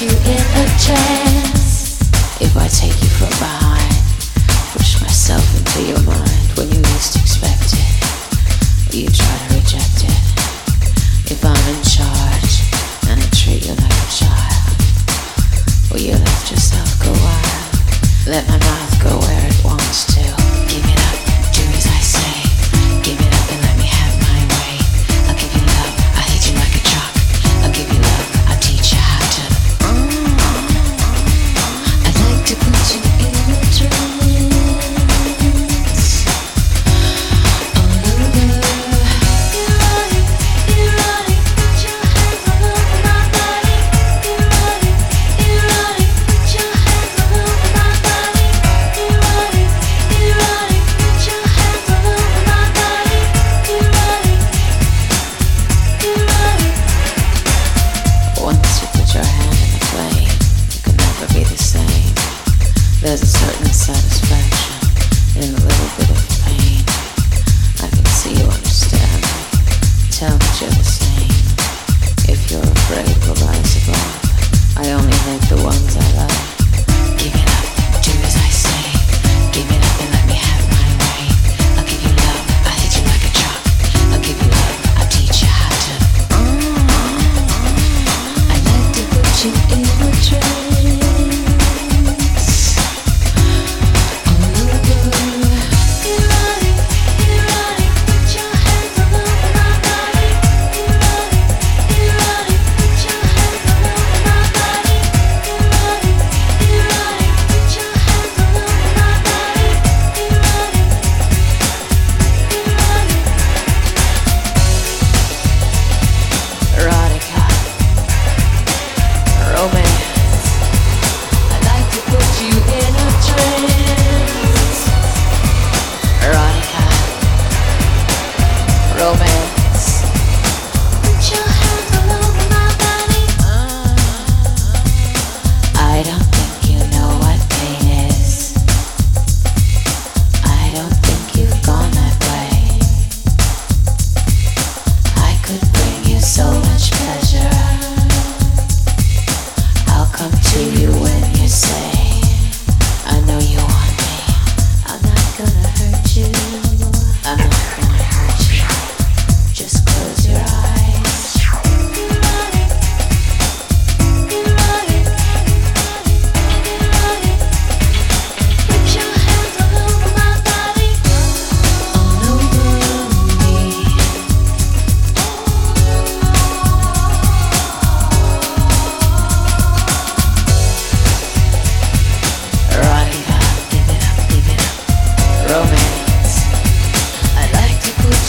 you in a trance if I take you from behind, push myself into your mind when you least expect it. You try to reject it. If I'm in charge and I treat you like a child, will you let yourself go wild? Let my mouth go where it wants to. There's a certain satisfaction in a little bit of pain. I can see you understand. Tell me what you're the same. If you're afraid, we'll rise above. I only hate the ones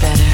better.